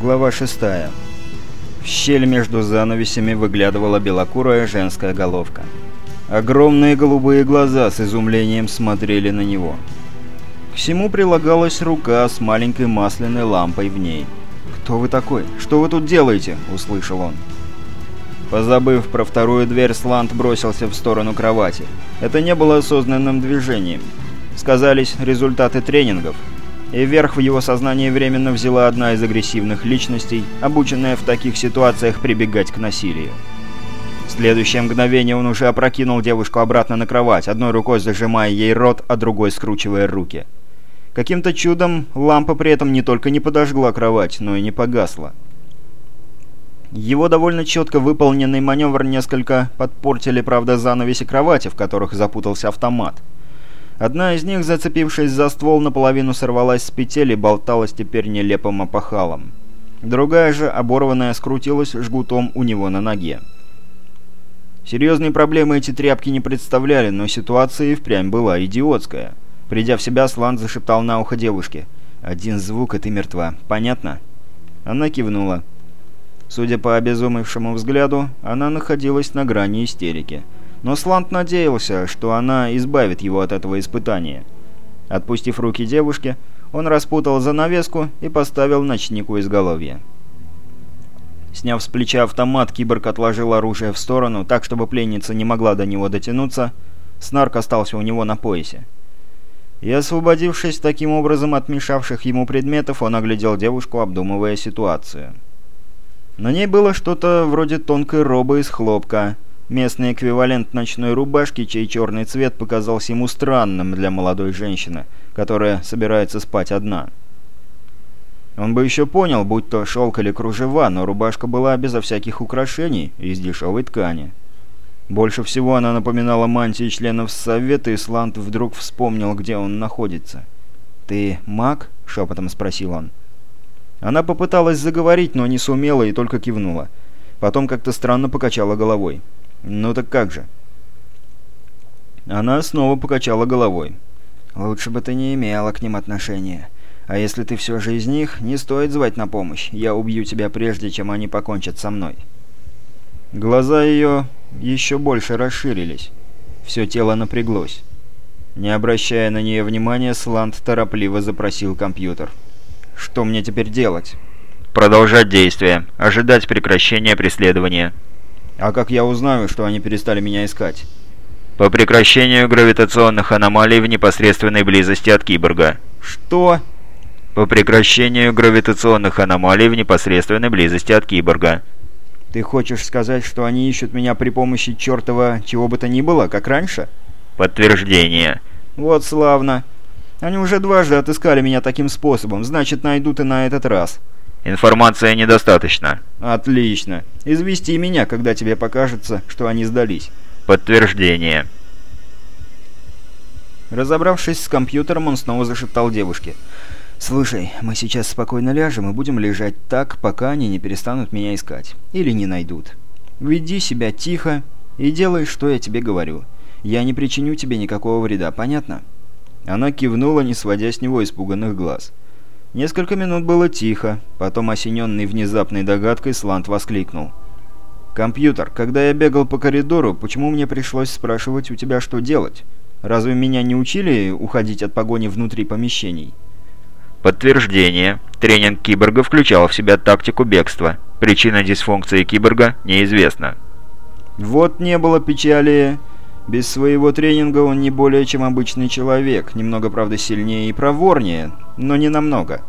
Глава 6. В щель между занавесями выглядывала белокурая женская головка. Огромные голубые глаза с изумлением смотрели на него. К всему прилагалась рука с маленькой масляной лампой в ней. «Кто вы такой? Что вы тут делаете?» – услышал он. Позабыв про вторую дверь, Слант бросился в сторону кровати. Это не было осознанным движением. Сказались результаты тренингов – и вверх в его сознании временно взяла одна из агрессивных личностей, обученная в таких ситуациях прибегать к насилию. В следующее мгновение он уже опрокинул девушку обратно на кровать, одной рукой зажимая ей рот, а другой скручивая руки. Каким-то чудом лампа при этом не только не подожгла кровать, но и не погасла. Его довольно четко выполненный маневр несколько подпортили, правда, занавеси кровати, в которых запутался автомат. Одна из них, зацепившись за ствол, наполовину сорвалась с петель и болталась теперь нелепым опахалом. Другая же, оборванная, скрутилась жгутом у него на ноге. Серьезные проблемы эти тряпки не представляли, но ситуация и впрямь была идиотская. Придя в себя, Сланд зашептал на ухо девушке. «Один звук, и ты мертва. Понятно?» Она кивнула. Судя по обезумевшему взгляду, она находилась на грани истерики. Но Слант надеялся, что она избавит его от этого испытания. Отпустив руки девушки, он распутал занавеску и поставил ночнику изголовья. Сняв с плеча автомат, киборг отложил оружие в сторону, так, чтобы пленница не могла до него дотянуться. Снарк остался у него на поясе. И освободившись таким образом от мешавших ему предметов, он оглядел девушку, обдумывая ситуацию. На ней было что-то вроде тонкой робы из хлопка, Местный эквивалент ночной рубашки, чей черный цвет показался ему странным для молодой женщины, которая собирается спать одна. Он бы еще понял, будь то шелк или кружева, но рубашка была безо всяких украшений из дешевой ткани. Больше всего она напоминала мантии членов Совета, и Слант вдруг вспомнил, где он находится. «Ты маг?» — шепотом спросил он. Она попыталась заговорить, но не сумела и только кивнула. Потом как-то странно покачала головой. «Ну так как же?» Она снова покачала головой. «Лучше бы ты не имела к ним отношения. А если ты все же из них, не стоит звать на помощь. Я убью тебя прежде, чем они покончат со мной». Глаза ее еще больше расширились. Все тело напряглось. Не обращая на нее внимания, Сланд торопливо запросил компьютер. «Что мне теперь делать?» «Продолжать действие. Ожидать прекращения преследования». А как я узнаю, что они перестали меня искать? По прекращению гравитационных аномалий в непосредственной близости от киборга. Что? По прекращению гравитационных аномалий в непосредственной близости от киборга. Ты хочешь сказать, что они ищут меня при помощи чертова чего бы то ни было, как раньше? Подтверждение. Вот славно. Они уже дважды отыскали меня таким способом, значит найдут и на этот раз. Информация недостаточно. Отлично. Извести меня, когда тебе покажется, что они сдались. Подтверждение. Разобравшись с компьютером, он снова зашептал девушке. «Слушай, мы сейчас спокойно ляжем и будем лежать так, пока они не перестанут меня искать. Или не найдут. Веди себя тихо и делай, что я тебе говорю. Я не причиню тебе никакого вреда, понятно?» Она кивнула, не сводя с него испуганных глаз. Несколько минут было тихо, потом осененный внезапной догадкой Слант воскликнул. «Компьютер, когда я бегал по коридору, почему мне пришлось спрашивать у тебя, что делать? Разве меня не учили уходить от погони внутри помещений?» Подтверждение. Тренинг киборга включал в себя тактику бегства. Причина дисфункции киборга неизвестна. «Вот не было печали. Без своего тренинга он не более чем обычный человек, немного, правда, сильнее и проворнее, но не намного.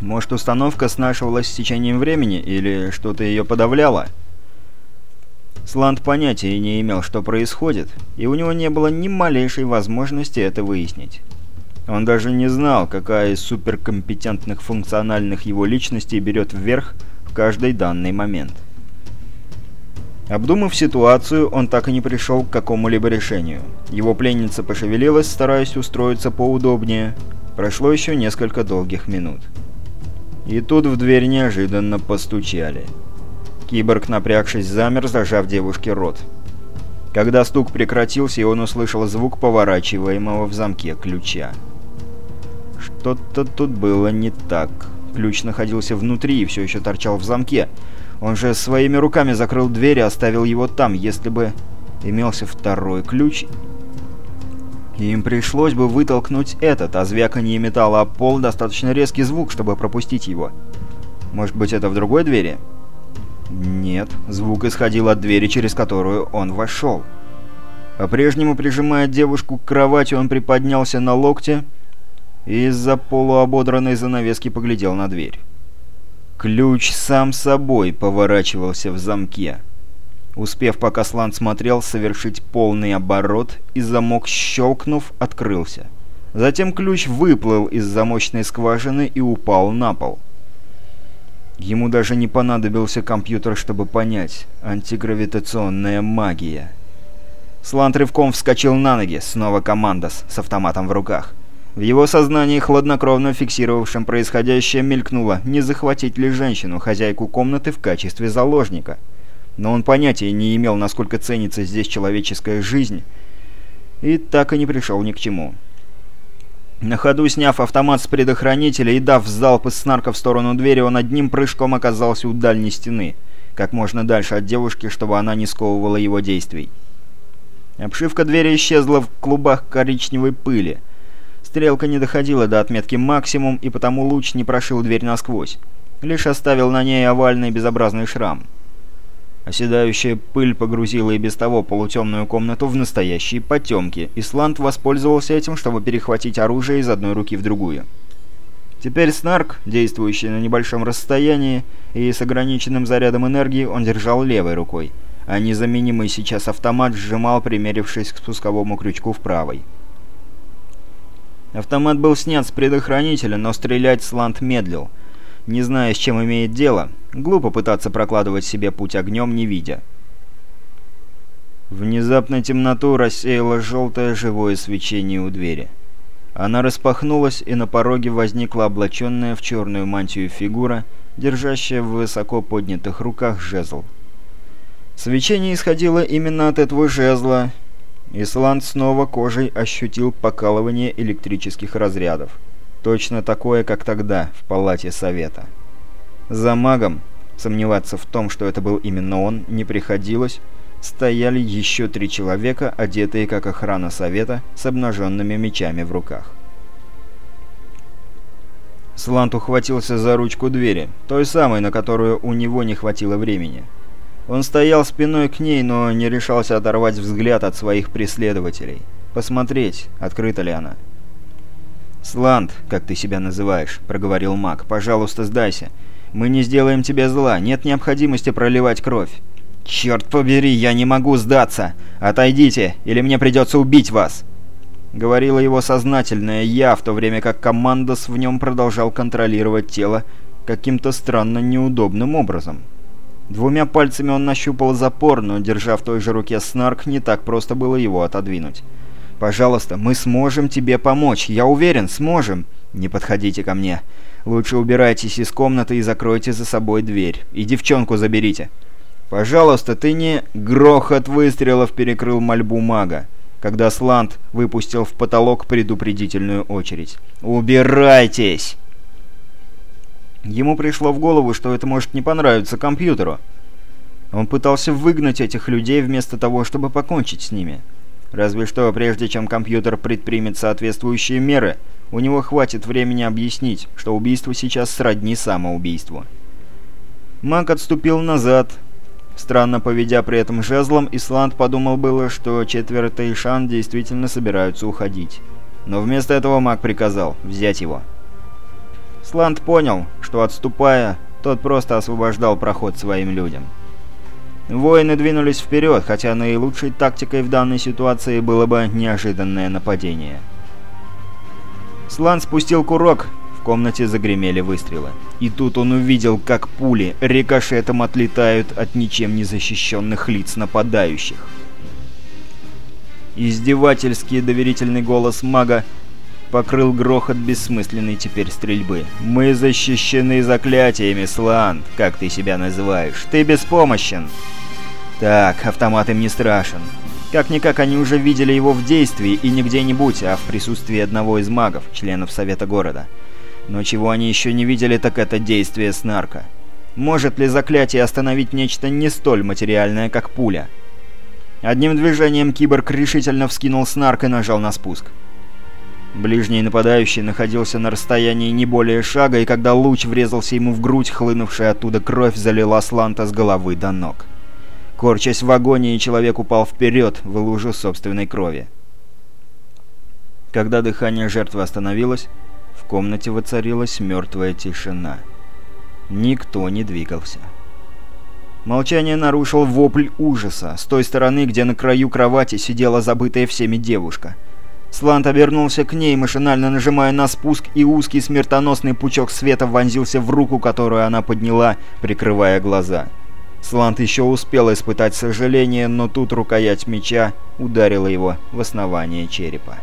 Может, установка снашивалась с течением времени, или что-то ее подавляло? Сланд понятия не имел, что происходит, и у него не было ни малейшей возможности это выяснить. Он даже не знал, какая из суперкомпетентных функциональных его личностей берет вверх в каждый данный момент. Обдумав ситуацию, он так и не пришел к какому-либо решению. Его пленница пошевелилась, стараясь устроиться поудобнее. Прошло еще несколько долгих минут. И тут в дверь неожиданно постучали. Киборг, напрягшись, замер, зажав девушке рот. Когда стук прекратился, он услышал звук поворачиваемого в замке ключа. Что-то тут было не так. Ключ находился внутри и все еще торчал в замке. Он же своими руками закрыл дверь и оставил его там. Если бы имелся второй ключ, им пришлось бы вытолкнуть этот, а звяканье металла о пол достаточно резкий звук, чтобы пропустить его. Может быть, это в другой двери? Нет, звук исходил от двери, через которую он вошел. По-прежнему прижимая девушку к кровати, он приподнялся на локте и из-за полуободранной занавески поглядел на дверь. Ключ сам собой поворачивался в замке. Успев, пока Слан смотрел, совершить полный оборот, и замок, щелкнув, открылся. Затем ключ выплыл из замочной скважины и упал на пол. Ему даже не понадобился компьютер, чтобы понять. Антигравитационная магия. Слант рывком вскочил на ноги, снова командос с автоматом в руках. В его сознании, хладнокровно фиксировавшем происходящее, мелькнуло, не захватить ли женщину, хозяйку комнаты, в качестве заложника но он понятия не имел, насколько ценится здесь человеческая жизнь, и так и не пришел ни к чему. На ходу сняв автомат с предохранителя и дав залп из снарка в сторону двери, он одним прыжком оказался у дальней стены, как можно дальше от девушки, чтобы она не сковывала его действий. Обшивка двери исчезла в клубах коричневой пыли. Стрелка не доходила до отметки максимум, и потому луч не прошил дверь насквозь. Лишь оставил на ней овальный безобразный шрам. Оседающая пыль погрузила и без того полутемную комнату в настоящие потемки, и Слант воспользовался этим, чтобы перехватить оружие из одной руки в другую. Теперь Снарк, действующий на небольшом расстоянии и с ограниченным зарядом энергии, он держал левой рукой, а незаменимый сейчас автомат сжимал, примерившись к спусковому крючку в правой. Автомат был снят с предохранителя, но стрелять Слант медлил — не зная, с чем имеет дело, глупо пытаться прокладывать себе путь огнем, не видя. Внезапно темноту рассеяло желтое живое свечение у двери. Она распахнулась, и на пороге возникла облаченная в черную мантию фигура, держащая в высоко поднятых руках жезл. Свечение исходило именно от этого жезла, и Сланд снова кожей ощутил покалывание электрических разрядов. Точно такое, как тогда, в палате совета. За магом, сомневаться в том, что это был именно он, не приходилось, стояли еще три человека, одетые как охрана совета, с обнаженными мечами в руках. Слант ухватился за ручку двери, той самой, на которую у него не хватило времени. Он стоял спиной к ней, но не решался оторвать взгляд от своих преследователей. Посмотреть, открыта ли она. «Сланд, как ты себя называешь», — проговорил маг, — «пожалуйста, сдайся. Мы не сделаем тебе зла, нет необходимости проливать кровь». «Черт побери, я не могу сдаться! Отойдите, или мне придется убить вас!» Говорила его сознательное «я», в то время как командос в нем продолжал контролировать тело каким-то странно неудобным образом. Двумя пальцами он нащупал запор, но, держа в той же руке снарк, не так просто было его отодвинуть. Пожалуйста, мы сможем тебе помочь. Я уверен, сможем. Не подходите ко мне. Лучше убирайтесь из комнаты и закройте за собой дверь. И девчонку заберите. Пожалуйста, ты не... Грохот выстрелов перекрыл мольбу мага, когда Сланд выпустил в потолок предупредительную очередь. «Убирайтесь!» Ему пришло в голову, что это может не понравиться компьютеру. Он пытался выгнать этих людей вместо того, чтобы покончить с ними. Разве что, прежде чем компьютер предпримет соответствующие меры, у него хватит времени объяснить, что убийство сейчас сродни самоубийству. Мак отступил назад. Странно поведя при этом жезлом, Исланд подумал было, что четверо Тайшан действительно собираются уходить. Но вместо этого маг приказал взять его. Сланд понял, что отступая, тот просто освобождал проход своим людям. Воины двинулись вперед, хотя наилучшей тактикой в данной ситуации было бы неожиданное нападение. Слан спустил курок, в комнате загремели выстрелы. И тут он увидел, как пули рикошетом отлетают от ничем не защищенных лиц нападающих. Издевательский доверительный голос мага покрыл грохот бессмысленной теперь стрельбы. «Мы защищены заклятиями, Слан, как ты себя называешь. Ты беспомощен!» Так, автомат им не страшен. Как-никак они уже видели его в действии, и не где-нибудь, а в присутствии одного из магов, членов Совета города. Но чего они еще не видели, так это действие снарка. Может ли заклятие остановить нечто не столь материальное, как пуля? Одним движением киборг решительно вскинул снарк и нажал на спуск. Ближний нападающий находился на расстоянии не более шага, и когда луч врезался ему в грудь, хлынувшая оттуда кровь залила Сланта с головы до ног. Корчась в агонии, человек упал вперед в лужу собственной крови. Когда дыхание жертвы остановилось, в комнате воцарилась мертвая тишина. Никто не двигался. Молчание нарушил вопль ужаса с той стороны, где на краю кровати сидела забытая всеми девушка. Слант обернулся к ней, машинально нажимая на спуск, и узкий смертоносный пучок света вонзился в руку, которую она подняла, прикрывая глаза. Слант еще успел испытать сожаление, но тут рукоять меча ударила его в основание черепа.